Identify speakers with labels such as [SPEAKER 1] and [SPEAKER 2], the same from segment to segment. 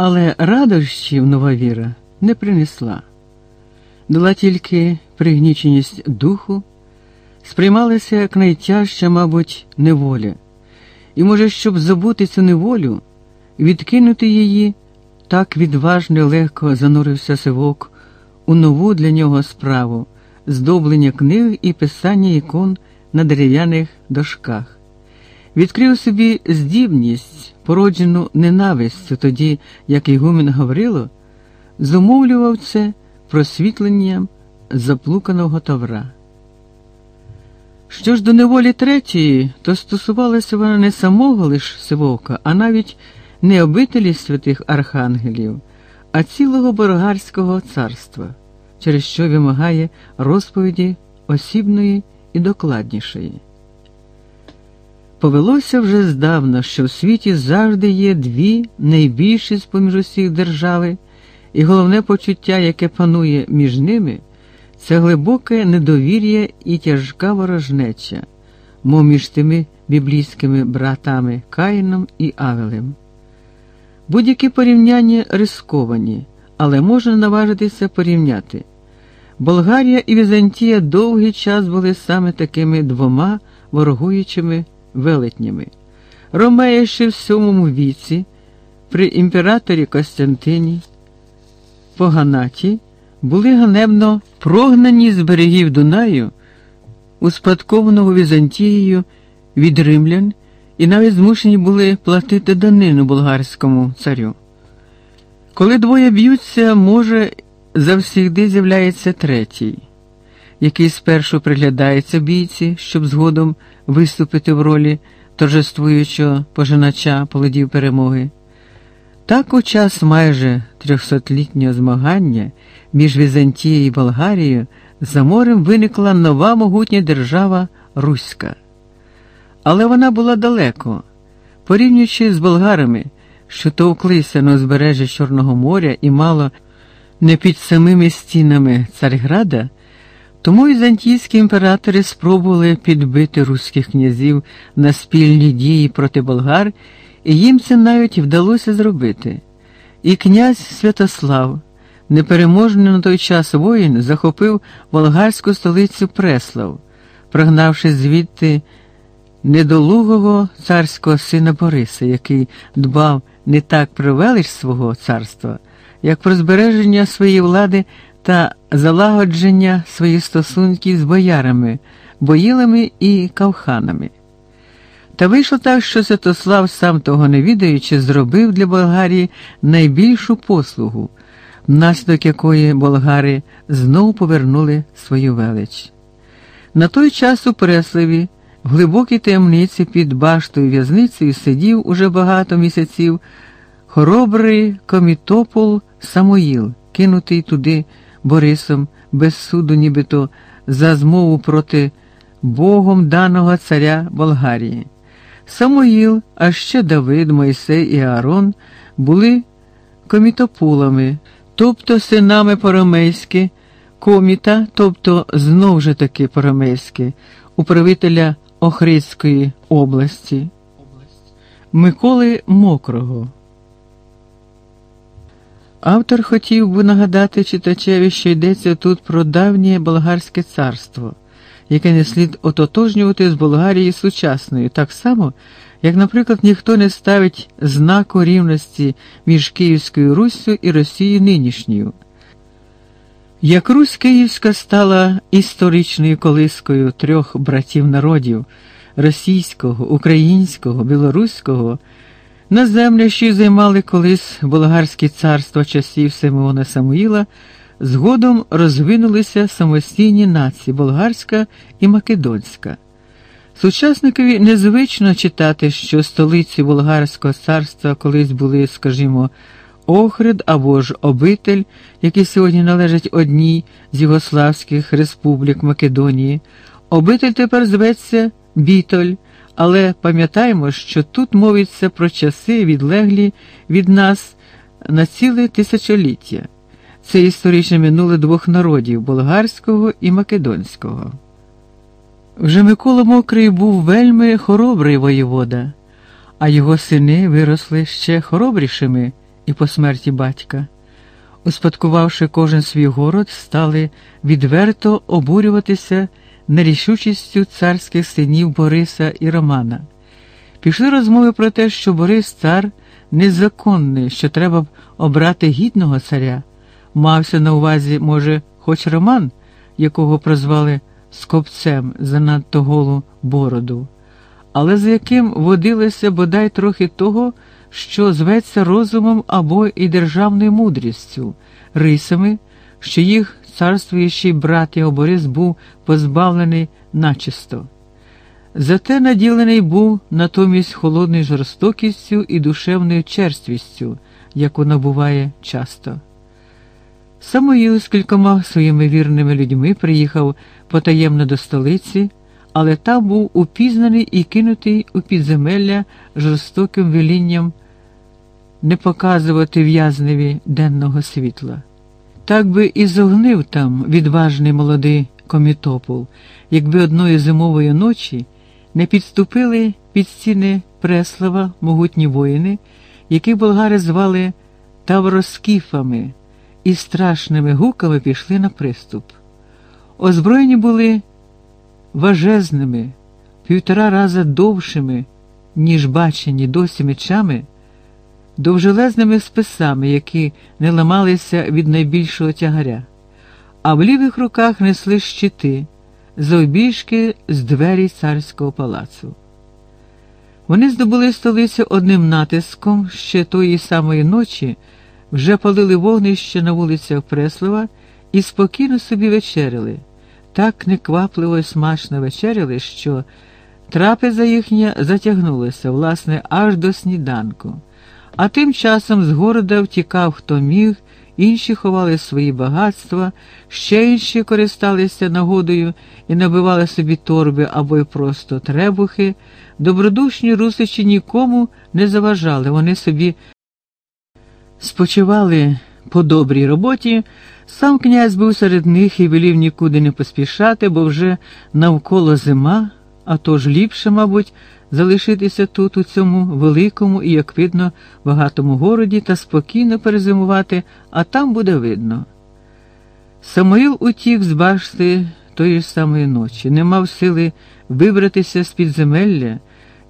[SPEAKER 1] Але радощів нова віра не принесла. Дала тільки пригніченість духу, сприймалася як найтяжча, мабуть, неволя. І, може, щоб забути цю неволю, відкинути її, так відважно легко занурився сивок у нову для нього справу здоблення книг і писання ікон на дерев'яних дошках. Відкрив собі здібність, породжену ненавистю, тоді, як Ігумен Гаврило, зумовлював це просвітленням заплуканого тавра. Що ж до неволі третьої, то стосувалася вона не самого лиш Сивовка, а навіть не обителі святих архангелів, а цілого Болгарського царства, через що вимагає розповіді осібної і докладнішої. Повелося вже здавна, що в світі завжди є дві найбільші з поміж усіх держави, і головне почуття, яке панує між ними, це глибоке недовір'я і тяжка ворожнеча, мов між тими біблійськими братами Каїном і Авелем. Будь-які порівняння рисковані, але можна наважитися порівняти. Болгарія і Візантія довгий час були саме такими двома ворогуючими велетнями. Ромея ще в сьомому віці, при імператорі Костянтині Поганаті, були ганебно прогнані з берегів Дунаю, успадкованого Візантією від римлян, і навіть змушені були платити данину болгарському царю. Коли двоє б'ються, може, завсігди з'являється третій, який спершу приглядається бійці, щоб згодом виступити в ролі торжествуючого пожинача полодів перемоги. Так у час майже трьохсотлітнього змагання між Візантією і Болгарією за морем виникла нова могутня держава Руська. Але вона була далеко, порівнюючи з болгарами, що товклися на узбережжі Чорного моря і мало не під самими стінами Царграда, тому візантійські імператори спробували підбити руських князів на спільні дії проти болгар, і їм це навіть вдалося зробити. І князь Святослав, непереможний на той час воїн, захопив болгарську столицю Преслав, прогнавши звідти недолугого царського сина Бориса, який дбав не так про велич свого царства, як про збереження своєї влади та залагодження своїх стосунків з боярами, боїлами і кавханами. Та вийшло так, що Святослав, сам того не відаючи, зробив для Болгарії найбільшу послугу, внаслідок якої болгари знову повернули свою велич. На той час у Преславі, в глибокій таємниці під баштою в'язницею сидів уже багато місяців хоробрий комітопол Самоїл, кинутий туди Борисом без суду, нібито за змову проти Богом даного царя Болгарії. Самоїл, а ще Давид, Мойсей і Аарон були комітопулами, тобто синами Поромейськи, коміта, тобто знов же таки Поромейськи, управителя Охридської області, Миколи Мокрого. Автор хотів би нагадати читачеві, що йдеться тут про давнє болгарське царство, яке не слід ототожнювати з Болгарією сучасною, так само, як, наприклад, ніхто не ставить знаку рівності між Київською Руссю і Росією нинішньою. Як Русь Київська стала історичною колискою трьох братів народів російського, українського, білоруського. На землі, що займали колись болгарські царства часів Симеона Самуїла, згодом розвинулися самостійні нації болгарська і македонська. Сучасникові незвично читати, що столиці болгарського царства колись були, скажімо, Охрид або ж Обитель, які сьогодні належать одній з Югославських республік Македонії. Обитель тепер зветься Бітоль. Але пам'ятаємо, що тут мовиться про часи, відлеглі від нас на ціле тисячоліття. Це історичне минуле двох народів болгарського і македонського. Вже Микола Мокрий був вельми хоробрий воєвода, а його сини виросли ще хоробрішими і по смерті батька. Успадкувавши кожен свій город, стали відверто обурюватися нерішучістю царських синів Бориса і Романа. Пішли розмови про те, що Борис цар незаконний, що треба обрати гідного царя. Мався на увазі, може, хоч Роман, якого прозвали скопцем занадто голу бороду, але з яким водилося бодай трохи того, що зветься розумом або і державною мудрістю, рисами, що їх царствуючий брат його Борис був позбавлений начисто. Зате наділений був натомість холодною жорстокістю і душевною черствістю, яку набуває часто. Самоїл з кількома своїми вірними людьми приїхав потаємно до столиці, але там був упізнаний і кинутий у підземелля жорстоким велінням не показувати в'язневі денного світла. Так би і зогнив там відважний молодий комітопол, якби одної зимової ночі не підступили під стіни Преслава могутні воїни, яких болгари звали Тавроскіфами, і страшними гуками пішли на приступ. Озброєні були важезними, півтора раза довшими, ніж бачені досі мечами, довжелезними списами, які не ламалися від найбільшого тягаря, а в лівих руках несли щити завбіжки з двері царського палацу. Вони здобули столицю одним натиском ще тої самої ночі, вже палили вогнище на вулицях Преслова і спокійно собі вечеряли, так неквапливо і смачно вечеряли, що трапеза їхня затягнулася, власне, аж до сніданку. А тим часом з города втікав хто міг інші ховали свої багатства, ще інші користалися нагодою і набивали собі торби або й просто требухи. Добродушні русичі нікому не заважали, вони собі спочивали по добрій роботі. Сам князь був серед них і велів нікуди не поспішати, бо вже навколо зима, а ж ліпше, мабуть, залишитися тут, у цьому великому і, як видно, багатому городі та спокійно перезимувати, а там буде видно. Самоїл утік з башти тої ж самої ночі, не мав сили вибратися з підземелля,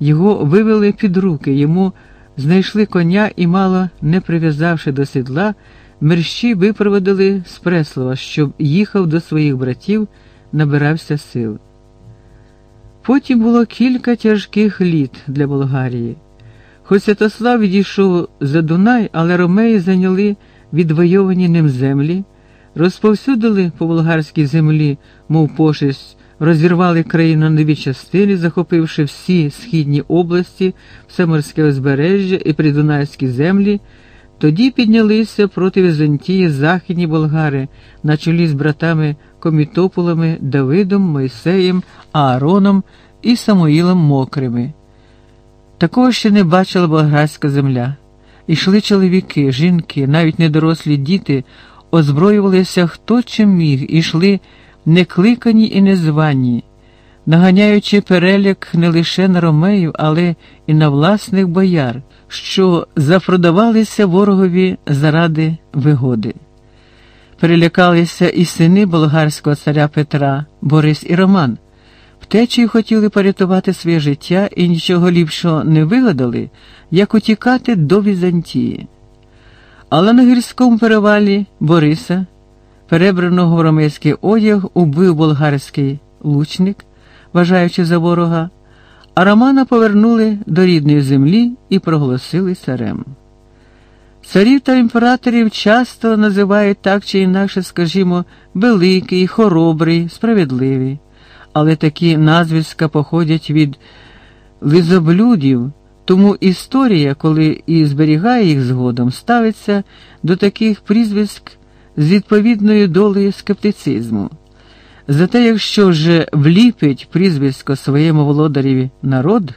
[SPEAKER 1] його вивели під руки, йому знайшли коня і, мало не прив'язавши до сідла, мерщі випроводили з Преслова, щоб їхав до своїх братів, набирався сил. Потім було кілька тяжких літ для Болгарії. Хоч Святослав відійшов за Дунай, але ромеї зайняли відвойовані ним землі, розповсюдили по болгарській землі, мов пошесть, розірвали країну на нові частини, захопивши всі східні області, все морське узбережжя і придунайські землі. Тоді піднялися проти Візантії західні болгари на чолі з братами Комітополами, Давидом, Мойсеєм, Аароном і Самуїлом Мокрими. Такого ще не бачила болгарська земля. Ішли чоловіки, жінки, навіть недорослі діти, озброювалися хто чим міг, ішли некликані і незвані, наганяючи переляк не лише на ромеїв, але і на власних бояр, що запродавалися ворогові заради вигоди. Перелякалися і сини болгарського царя Петра, Борис і Роман. Втечею хотіли порятувати своє життя і нічого ліпшого не вигадали, як утікати до Візантії. Але на гірському перевалі Бориса, перебраного в ромейський одяг, убив болгарський лучник, вважаючи за ворога, а Романа повернули до рідної землі і проголосили царем. Царів та імператорів часто називають так чи інакше, скажімо, великий, хоробрий, справедливий, але такі назвиська походять від лизоблюдів, тому історія, коли і зберігає їх згодом, ставиться до таких прізвиськ з відповідною долею скептицизму. Зате, якщо вже вліпить прізвисько своєму володареві народ,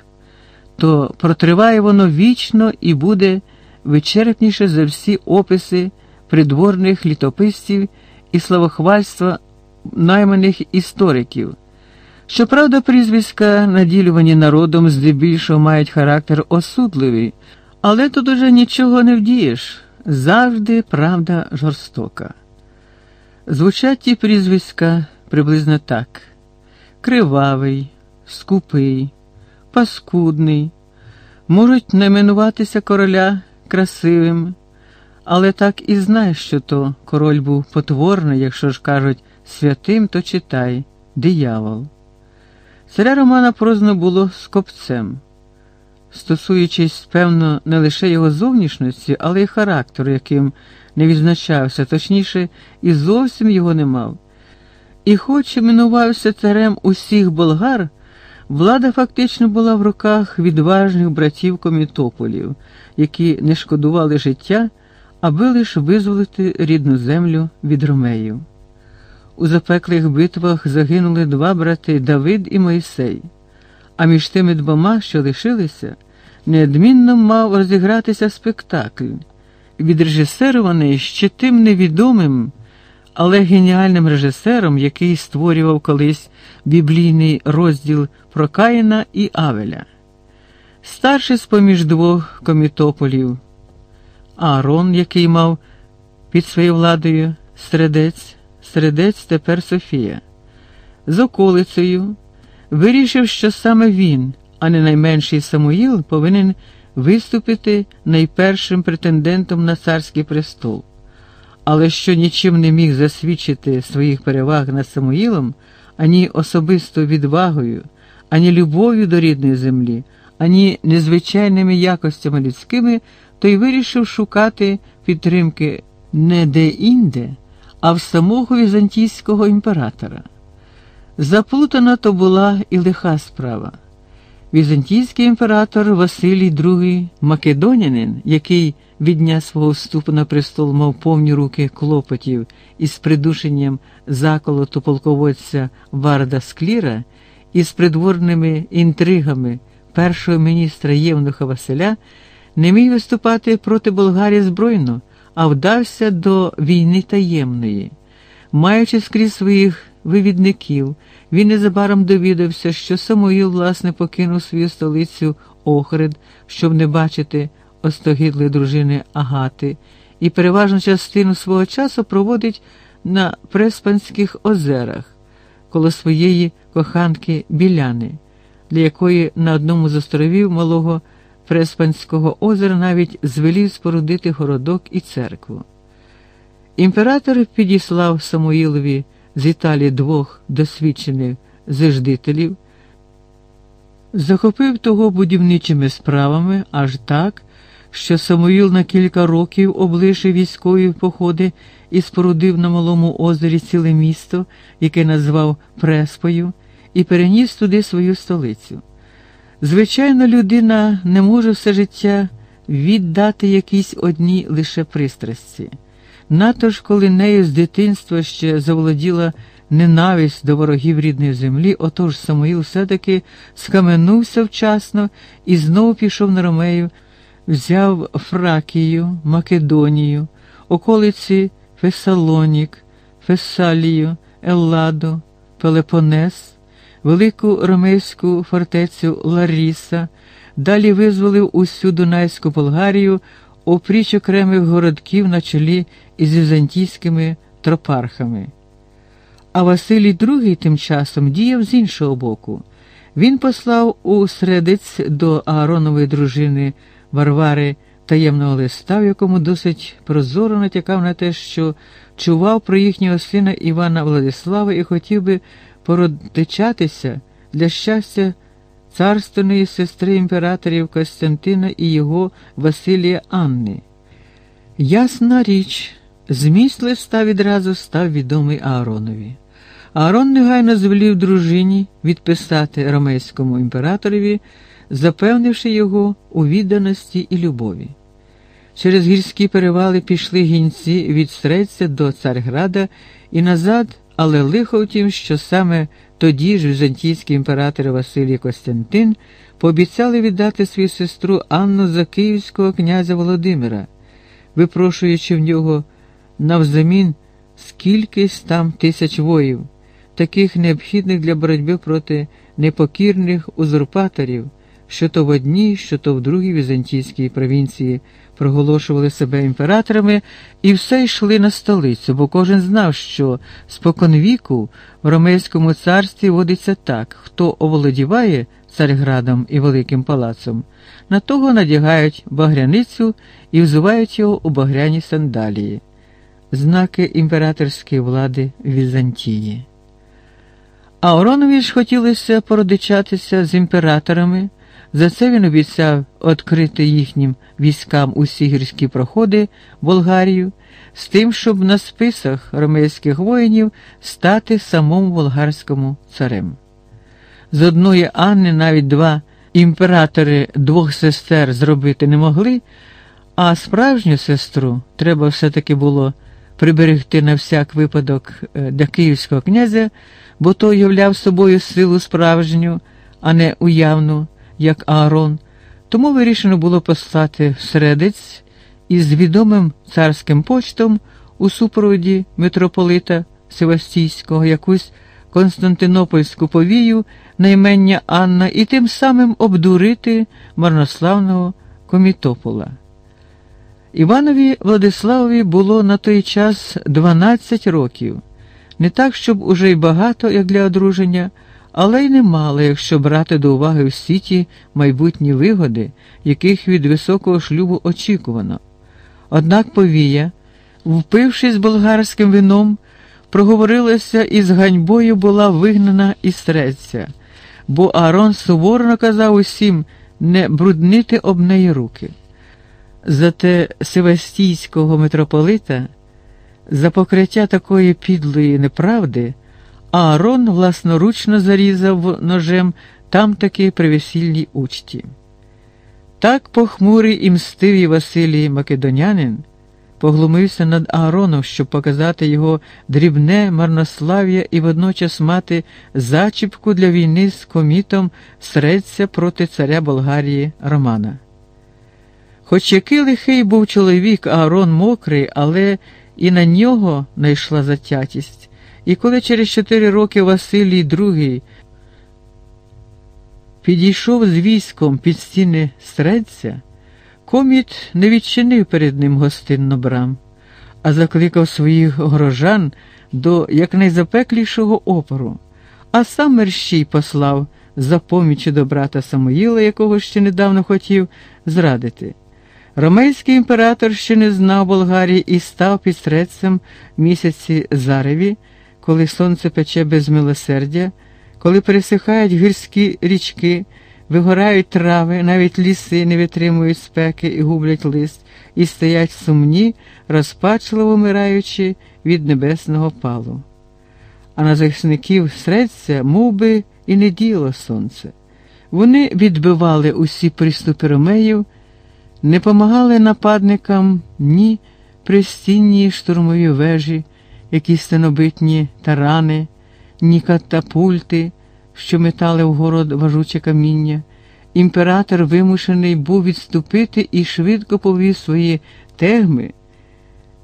[SPEAKER 1] то протриває воно вічно і буде вичерпніше за всі описи придворних літописців і славохвальства найманих істориків. Щоправда, прізвиська, наділювані народом, здебільшого мають характер осудливий, але тут уже нічого не вдієш. завжди правда жорстока. Звучать ті прізвиська приблизно так: кривавий, скупий, паскудний, можуть найменуватися короля красивим, але так і знай, що то король був потворний, якщо ж кажуть святим, то читай диявол. Царя Романа прозно було скопцем, стосуючись, певно, не лише його зовнішності, але й характеру, яким не відзначався, точніше, і зовсім його не мав. І хоч іменувався царем усіх болгар, влада фактично була в руках відважних братів комітополів, які не шкодували життя, аби лише визволити рідну землю від ромеїв. У запеклих битвах загинули два брати Давид і Мойсей, а між тими двома, що лишилися, неодмінно мав розігратися спектакль, відрежисерований ще тим невідомим, але геніальним режисером, який створював колись біблійний розділ про Каїна і Авеля. Старший з поміж двох комітополів, Аарон, який мав під своєю владою середець. Середець тепер Софія, з околицею, вирішив, що саме він, а не найменший Самуїл, повинен виступити найпершим претендентом на царський престол, але що нічим не міг засвідчити своїх переваг над Самуїлом, ані особистою відвагою, ані любов'ю до рідної землі, ані незвичайними якостями людськими, то й вирішив шукати підтримки не де-інде а в самого візантійського імператора. Заплутана то була і лиха справа. Візантійський імператор Василій II Македонянин, який від дня свого вступу на престол мав повні руки клопотів із придушенням заколоту полководця Варда Скліра і з придворними інтригами першого міністра Євнуха Василя, не міг виступати проти Болгарії збройно а вдався до війни таємної. Маючи скрізь своїх вивідників, він незабаром довідався, що Самуїл, власне, покинув свою столицю Охрид, щоб не бачити остогідлої дружини Агати, і переважну частину свого часу проводить на Преспанських озерах коло своєї коханки Біляни, для якої на одному з островів малого. Преспанського озера навіть звелів спорудити городок і церкву. Імператор підіслав Самуїлові з Італії двох досвідчених зиждителів, захопив того будівничими справами аж так, що Самуїл на кілька років облишив військові походи і спорудив на малому озері ціле місто, яке назвав Преспою, і переніс туди свою столицю. Звичайно, людина не може все життя віддати якійсь одній лише пристрасті. Надто ж, коли нею з дитинства ще заволоділа ненависть до ворогів рідної землі, отож Самуїл все-таки скаменувся вчасно і знову пішов на Ромею, взяв Фракію, Македонію, околиці Фесалонік, Фесалію, Елладу, Пелепонес велику ромейську фортецю Ларіса, далі визволив усю Дунайську Болгарію опріч окремих городків на чолі із візантійськими тропархами. А Василій II тим часом діяв з іншого боку. Він послав у середець до Ааронової дружини Варвари таємного листа, в якому досить прозоро натякав на те, що чував про їхнього сина Івана Владислава і хотів би породичатися для щастя царственної сестри імператорів Костянтина і його Василія Анни. Ясна річ, зміст листа відразу став відомий Ааронові. Аарон негайно звелів дружині відписати ромейському імператорові, запевнивши його у відданості і любові. Через гірські перевали пішли гінці від Стреця до Царграда і назад але лихо в тім, що саме тоді ж візантійський імператор Василій Костянтин пообіцяли віддати свою сестру Анну за київського князя Володимира, випрошуючи в нього навзамін скількись там тисяч воїв, таких необхідних для боротьби проти непокірних узурпаторів, що то в одній, що то в другій візантійській провінції проголошували себе імператорами і все йшли на столицю, бо кожен знав, що споконвіку в Ромейському царстві водиться так: хто оволодіває Царградом і Великим палацом, на того надягають багряницю і взувають його у багряні сандалії, знаки імператорської влади Візантії. А ж хотілося породичатися з імператорами. За це він обіцяв відкрити їхнім військам усі гірські проходи Болгарію, з тим, щоб на списах ромейських воїнів стати самому болгарському царем. З одної Анни навіть два імператори двох сестер зробити не могли, а справжню сестру треба все-таки було приберегти на всяк випадок е, для київського князя, бо той являв собою силу справжню, а не уявну як Аарон, тому вирішено було послати всередець із відомим царським почтом у супроводі митрополита Севастійського якусь Константинопольську повію на імення Анна і тим самим обдурити марнославного Комітопола. Іванові Владиславові було на той час 12 років, не так, щоб уже й багато, як для одруження але й немало, якщо брати до уваги всі ті майбутні вигоди, яких від високого шлюбу очікувано. Однак повія, впившись болгарським вином, проговорилася і з ганьбою була вигнана із Среця, бо Аарон суворо наказав усім не бруднити об неї руки. Зате Севастійського митрополита за покриття такої підлої неправди. Аарон власноручно зарізав ножем там таки при весільній учті. Так похмурий і мстивий Василій Македонянин поглумився над Аароном, щоб показати його дрібне марнослав'я і водночас мати зачіпку для війни з комітом средця проти царя Болгарії Романа. Хоч який лихий був чоловік, Аарон мокрий, але і на нього найшла затятість. І коли через чотири роки Василій II підійшов з військом під стіни Средця, коміт не відчинив перед ним гостинно брам, а закликав своїх горожан до якнайзапеклішого опору, а сам мерщій послав за помічі до брата Самоїла, якого ще недавно хотів зрадити. Ромейський імператор ще не знав Болгарії і став під Средцем місяці Зареві коли сонце пече без милосердя, коли пересихають гірські річки, вигорають трави, навіть ліси не витримують спеки і гублять лист, і стоять сумні, розпачливо вмираючи від небесного палу. А на захисників средця мов би, і не діло сонце. Вони відбивали усі приступи ромеїв, не помагали нападникам ні пристінні штурмові вежі якісь стенобитні тарани, ні катапульти, що метали в город важуче каміння. Імператор вимушений був відступити і швидко повів свої тегми.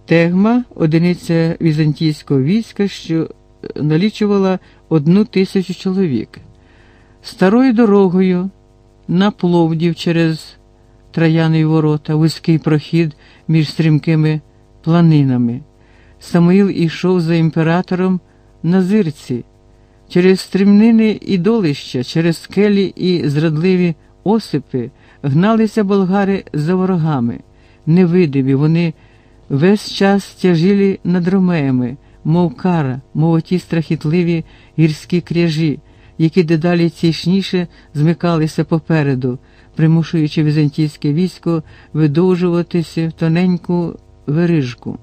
[SPEAKER 1] Тегма одиниця візантійського війська, що налічувала одну тисячу чоловік. Старою дорогою на Пловдів через Трояний ворота, вузький прохід між стрімкими планинами. Самуїл ішов за імператором на зирці, через стрімнини і долища, через скелі і зрадливі осипи гналися болгари за ворогами, невидимі, вони весь час тяжілі над ромеями, мов кара, мов оті страхітливі гірські кряжі, які дедалі тішніше змикалися попереду, примушуючи візантійське військо видовжуватися в тоненьку вирижку.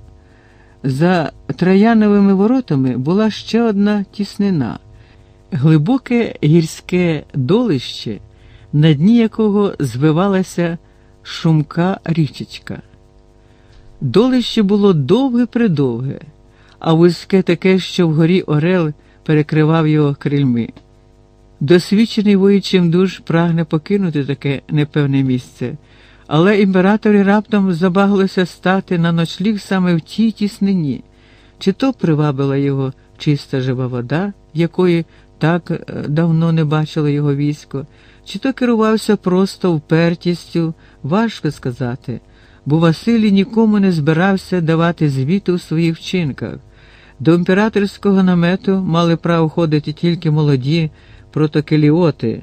[SPEAKER 1] За трояновими воротами була ще одна тіснина, глибоке гірське долище, на дні якого звивалася шумка річечка. Долище було довге придовге, а вузьке таке, що вгорі Орел перекривав його крильми. Досвідчений воїчим душ прагне покинути таке непевне місце. Але імператорі раптом забаглося стати на ночліг саме в тій тіснині, чи то привабила його чиста жива вода, якої так е, давно не бачило його військо, чи то керувався просто впертістю, важко сказати, бо Василій нікому не збирався давати звіту у своїх вчинках. До імператорського намету мали право ходити тільки молоді протокеліоти.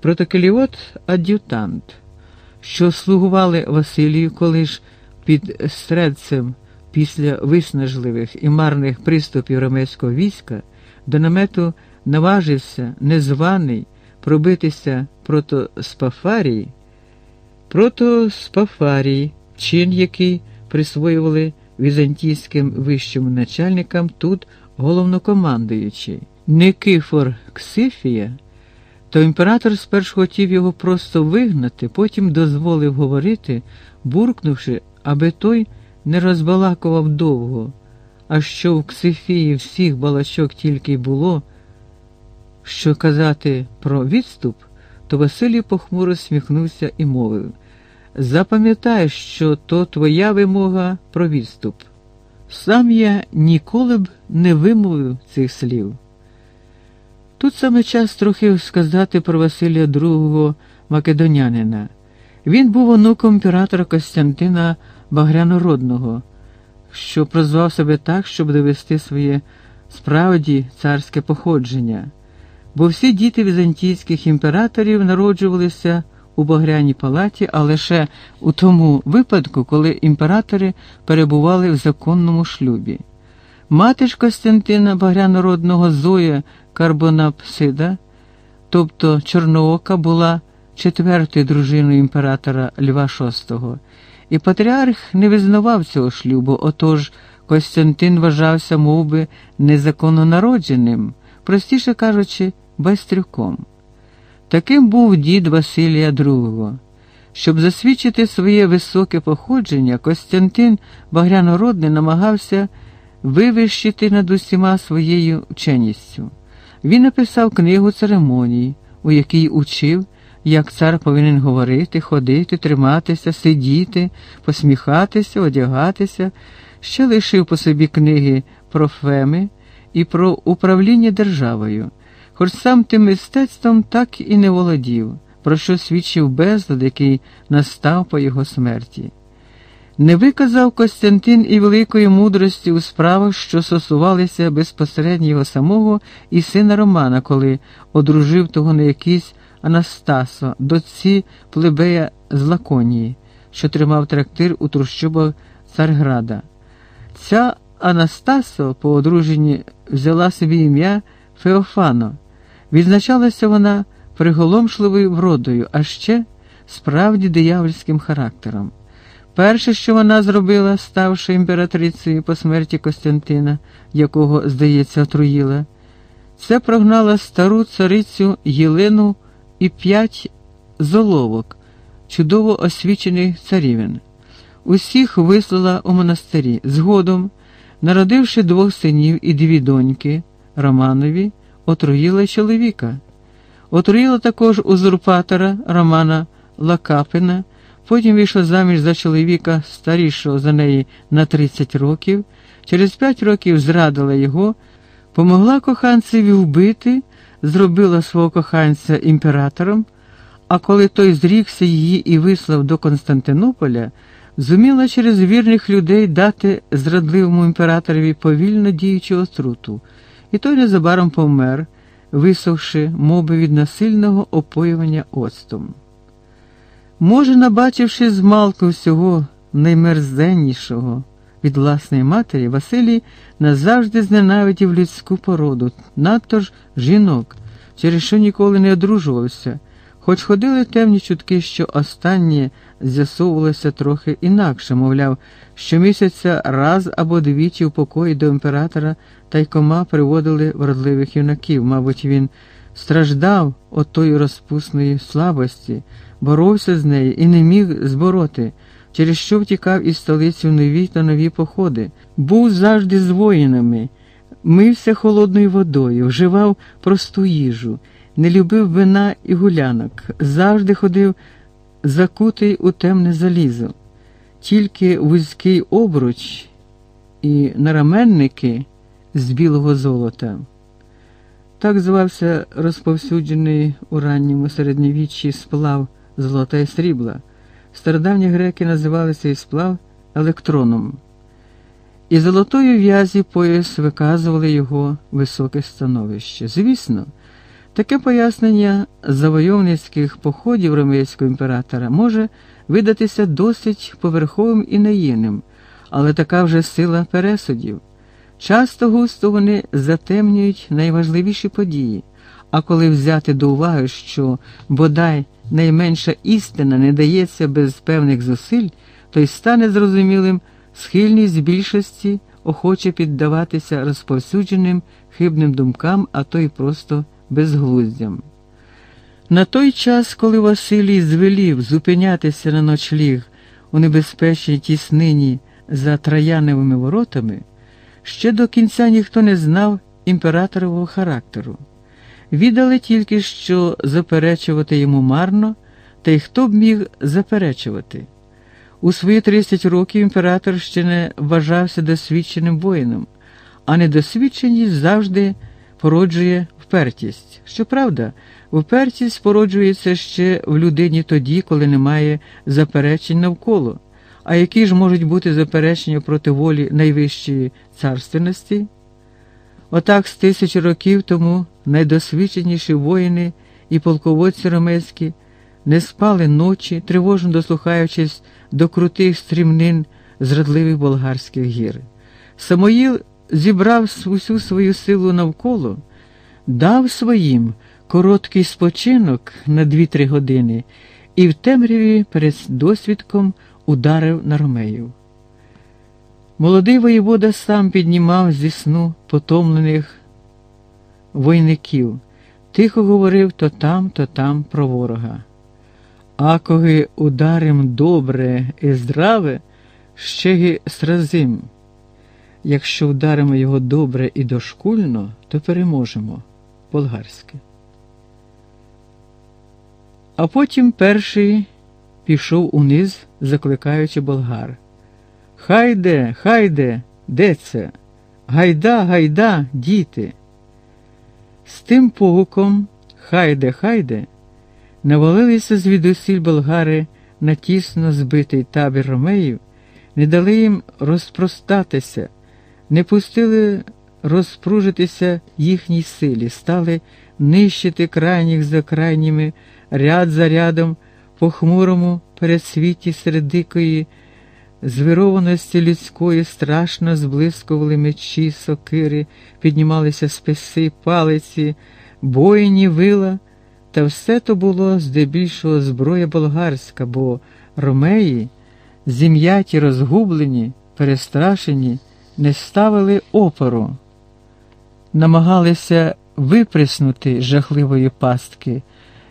[SPEAKER 1] Протокеліот ад'ютант, що слугували Василію, коли ж під средцем після виснажливих і марних приступів ромейського війська до намету наважився незваний пробитися протоспафарій, протоспафарій, чин який присвоювали візантійським вищим начальникам тут головнокомандуючий. Никифор Ксифія, то імператор спершу хотів його просто вигнати, потім дозволив говорити, буркнувши, аби той не розбалакував довго, а що в Ксифії всіх балачок тільки й було. Що казати про відступ, то Василій похмуро сміхнувся і мовив Запам'ятай, що то твоя вимога про відступ. Сам я ніколи б не вимовив цих слів. Тут саме час трохи сказати про Василія II Македонянина. Він був онуком імператора Костянтина Багрянородного, що прозвав себе так, щоб довести своє справді царське походження, бо всі діти візантійських імператорів народжувалися у Багряній палаті, а лише у тому випадку, коли імператори перебували в законному шлюбі. Мати ж Костянтина Багрянородного Зоя Карбонапсида, тобто Чорноока, була четвертою дружиною імператора Льва VI, і патріарх не визнавав цього шлюбу, отож Костянтин вважався мов би, незаконно народженим, простіше кажучи, байстрюком. Таким був дід Василія II. Щоб засвідчити своє високе походження, Костянтин Багрянородний намагався вивищити над усіма своєю вченістю. Він написав книгу церемонії, у якій учив, як цар повинен говорити, ходити, триматися, сидіти, посміхатися, одягатися, ще лишив по собі книги про феми і про управління державою, хоч сам тим мистецтвом так і не володів, про що свідчив безлад, який настав по його смерті. Не виказав Костянтин і великої мудрості у справах, що стосувалися безпосередньо його самого і сина Романа, коли одружив того на якийсь Анастасо, дочці плебея з Лаконії, що тримав трактир у трущобах Царграда. Ця Анастасо по одруженні взяла собі ім'я Феофано. Відзначалася вона приголомшливою вродою, а ще справді диявольським характером. Перше, що вона зробила, ставши імператрицею по смерті Костянтина, якого, здається, отруїла, це прогнала стару царицю Єлену і п'ять золовок, чудово освічених царівен. Усіх вислала у монастирі. Згодом, народивши двох синів і дві доньки, Романові, отруїла чоловіка. Отруїла також узурпатора Романа Лакапина. Потім вийшла заміж за чоловіка, старішого за неї на 30 років, через 5 років зрадила його, помогла коханцеві вбити, зробила свого коханця імператором, а коли той зрікся її і вислав до Константинополя, зуміла через вірних людей дати зрадливому імператорові повільно діючу отруту, і той незабаром помер, висохши моби від насильного опоювання оцтом. Може, набачивши змалку всього наймерзеннішого від власної матері, Василій назавжди зненавидів людську породу, надто ж жінок, через що ніколи не одружувався, хоч ходили темні чутки, що останнє з'ясовувалося трохи інакше, мовляв, щомісяця раз або двічі в покої до імператора тайкома приводили вродливих юнаків, мабуть, він страждав от тої розпусної слабості, боровся з нею і не міг збороти, через що втікав із столиці в нові та нові походи, був завжди з воїнами, мився холодною водою, вживав просту їжу, не любив вина і гулянок, завжди ходив закутий у темне залізо, тільки вузький обруч і нараменники з білого золота. Так звався розповсюджений у ранньому середньовіччі сплав золота і срібла, стародавні греки називали цей сплав електроном. І золотою в'язі пояс виказували його високе становище. Звісно, таке пояснення завойовницьких походів ромейського імператора може видатися досить поверховим і наївним, але така вже сила пересудів. Часто густо вони затемнюють найважливіші події, а коли взяти до уваги, що бодай найменша істина не дається без певних зусиль, то й стане зрозумілим схильність більшості охоче піддаватися розповсюдженим хибним думкам, а то й просто безглуздям. На той час, коли Василій звелів зупинятися на ночліг у небезпечній тіснині за трояневими воротами, ще до кінця ніхто не знав імператорового характеру. Відали тільки, що заперечувати йому марно, та й хто б міг заперечувати. У свої 30 років імператор ще не вважався досвідченим воїном, а недосвідченість завжди породжує впертість. Щоправда, впертість породжується ще в людині тоді, коли немає заперечень навколо. А які ж можуть бути заперечення проти волі найвищої царственності? Отак з тисячі років тому найдосвідченіші воїни і полководці ромейські не спали ночі, тривожно дослухаючись до крутих стрімнин зрадливих болгарських гір. Самоїл зібрав усю свою силу навколо, дав своїм короткий спочинок на дві-три години і в темряві перед досвідком ударив на ромеїв. Молодий воєвода сам піднімав зі сну потомлених войників, тихо говорив то там, то там про ворога. А коли ударим добре і здраве, ще й сразим. Якщо вдаримо його добре і дошкульно, то переможемо болгарське. А потім перший пішов униз, закликаючи болгар. Хайде, хайде, де це? Гайда, гайда, діти. З тим погуком Хайде, хайде, навалилися звідусіль болгари на тісно збитий табір ромеїв, не дали їм розпростатися, не пустили розпружитися їхній силі, стали нищити крайніх за крайніми, ряд за рядом, по хмурому пересвіті серед дикої звірованості людської страшно зблискували мечі, сокири, піднімалися списи, палиці, воїні вила, та все то було здебільшого зброя болгарська, бо ромеї, зім'яті, розгублені, перестрашені, не ставили опору, намагалися виприснути жахливої пастки.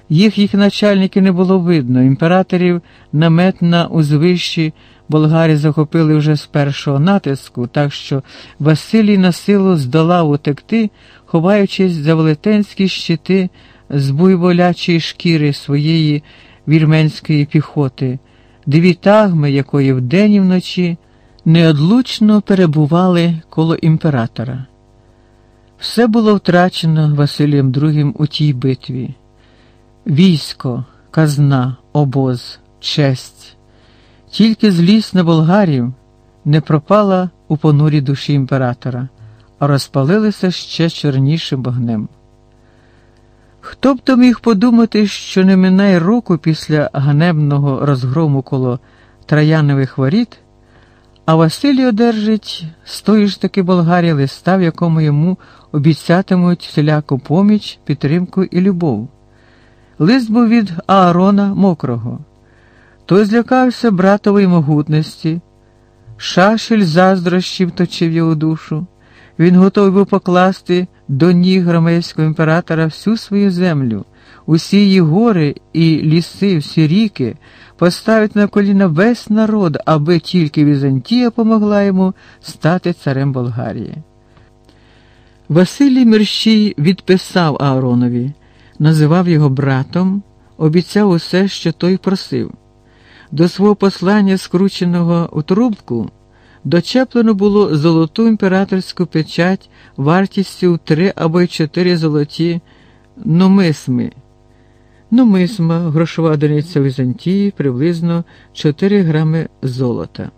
[SPEAKER 1] Їх їх начальники не було видно, імператорів намет на узвищі болгарі захопили вже з першого натиску, так що Василій на силу здолав утекти, ховаючись за велетенські щити з буйволячої шкіри своєї вірменської піхоти, дві тагми, якої вдень і вночі неодлучно перебували коло імператора. Все було втрачено Василієм II у тій битві військо, казна, обоз, честь. Тільки злість на болгарів не пропала у понурі душі імператора, а розпалилися ще чорнішим вогнем. Хто б то міг подумати, що не минає року після ганебного розгрому коло Троянових воріт, а Василій одержить з тої ж таки Болгарії листа, в якому йому обіцятимуть всіляку поміч, підтримку і любов. Лист був від Аарона Мокрого. Той злякався братової могутності, шашель заздрощів точив його душу. Він готовий був покласти до ніг ромейського імператора всю свою землю, усі її гори і ліси, всі ріки, поставити на коліна весь народ, аби тільки Візантія помогла йому стати царем Болгарії. Василій Мерщій відписав Ааронові називав його братом, обіцяв усе, що той просив. До свого послання, скрученого у трубку, дочеплено було золоту імператорську печать вартістю три або й чотири золоті номисми. Нумисма, грошова одиниця Візантії, приблизно 4 грами золота.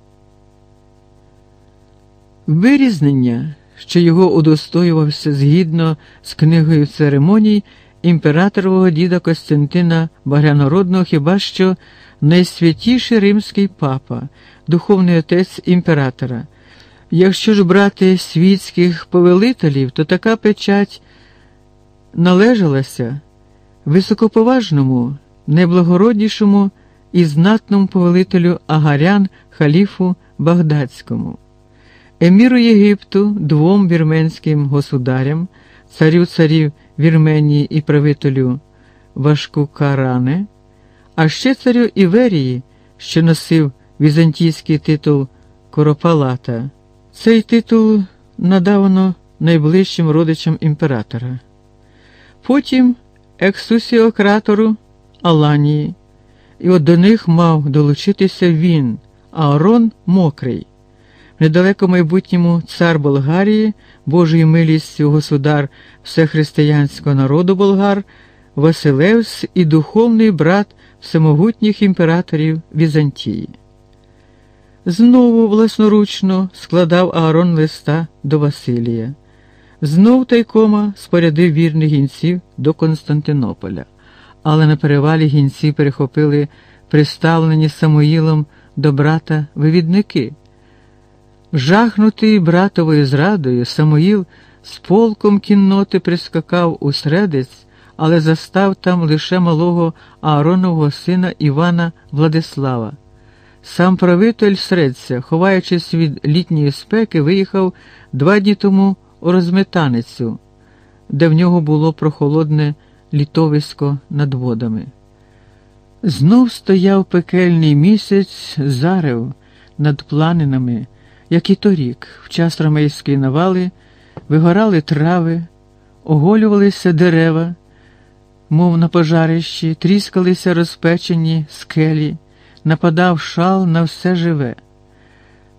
[SPEAKER 1] Вирізнення, що його удостоювався згідно з книгою церемоній імператорового діда Костянтина Багрянородного, хіба що найсвятіший римський папа, духовний отець імператора. Якщо ж брати світських повелителів, то така печать належалася високоповажному, найблагороднішому і знатному повелителю Агарян халіфу Багдадському, еміру Єгипту, двом вірменським государям, царю царів Вірменії і правителю Вашку Каране, а ще царю Іверії, що носив візантійський титул Коропалата. Цей титул надавано найближчим родичам імператора. Потім ексусіократору Аланії, і от до них мав долучитися він, Аарон Мокрий. Недалеко майбутньому цар Болгарії, Божою милістю государ всехристиянського народу болгар, Василевс і духовний брат всемогутніх імператорів Візантії. Знову власноручно складав Аарон листа до Василія. Знов тайкома спорядив вірних гінців до Константинополя, але на перевалі гінці перехопили приставлені Самуїлом до брата вивідники. Жахнутий братовою зрадою, Самуїл з полком кінноти прискакав у середець, але застав там лише малого Ааронового сина Івана Владислава. Сам правитель Средця, ховаючись від літньої спеки, виїхав два дні тому у розметаницю, де в нього було прохолодне літовисько над водами. Знов стояв пекельний місяць зарев над планинами, як і торік, в час ромейської навали, вигорали трави, оголювалися дерева, мов на пожарищі, тріскалися розпечені скелі, нападав шал на все живе.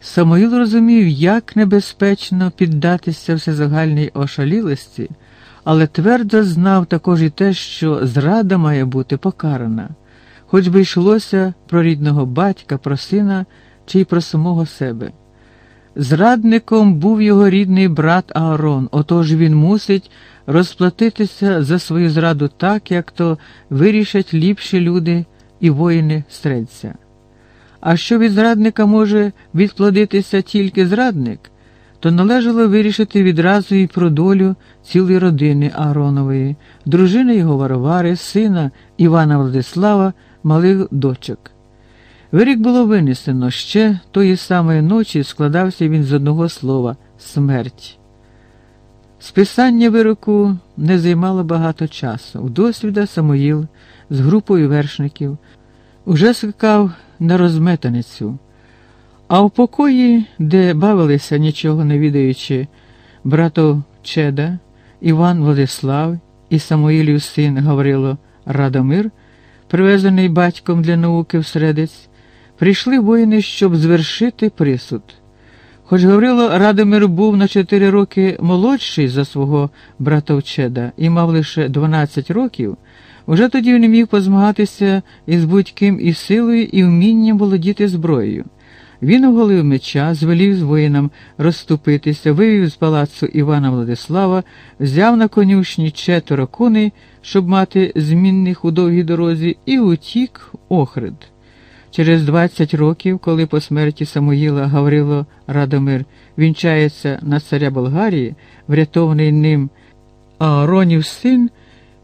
[SPEAKER 1] Самоїл розумів, як небезпечно піддатися всезагальній ошалілості, але твердо знав також і те, що зрада має бути покарана, хоч би йшлося про рідного батька, про сина чи й про самого себе. Зрадником був його рідний брат Аарон, отож він мусить розплатитися за свою зраду так, як то вирішать ліпші люди і воїни стрельця. А що від зрадника може відплодитися тільки зрадник, то належало вирішити відразу і про долю цілої родини Ааронової, дружини його Варвари, сина Івана Владислава, малих дочок. Вирік було винесено ще тої самої ночі складався він з одного слова смерть. Списання вироку не займало багато часу. У досвіда Самоїл з групою вершників уже скакав на розметаницю, а в покої, де бавилися, нічого не відаючи, брато Чеда, Іван Владислав і Самоїлів син Гаврило Радомир, привезений батьком для науки в Средець, прийшли воїни, щоб звершити присуд. Хоч Гаврило Радомир був на чотири роки молодший за свого братовчеда і мав лише 12 років, уже тоді він міг позмагатися із будь-ким і силою, і вмінням володіти зброєю. Він оголив меча, звелів з воїнам розступитися, вивів з палацу Івана Владислава, взяв на конюшні четверо коней, щоб мати змінних у довгій дорозі, і утік Охрид. Через 20 років, коли по смерті Самуїла Гаврило Радомир вінчається на царя Болгарії, врятований ним Ааронів син,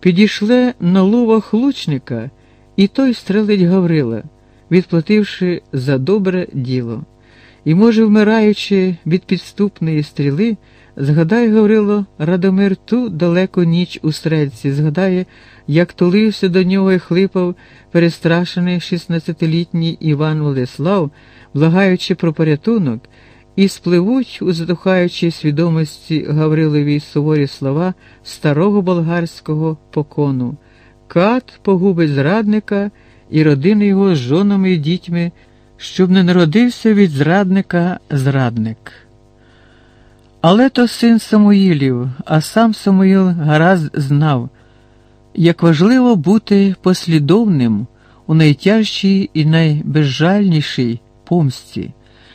[SPEAKER 1] підійшли на ловах лучника, і той стрелить Гаврила, відплативши за добре діло. І, може, вмираючи від підступної стріли, згадає Гаврило Радомир ту далеку ніч у стрельці, згадає, як тулився до нього і хлипав перестрашений 16-літній Іван Владислав, благаючи про порятунок, і спливуть у затухаючій свідомості Гаврилові суворі слова старого болгарського покону. Кат погубить зрадника і родину його з жонами і дітьми, щоб не народився від зрадника зрадник. Але то син Самуїлів, а сам Самуїл гаразд знав. Як важливо бути послідовним у найтяжчій і найбезжальнішій помсті,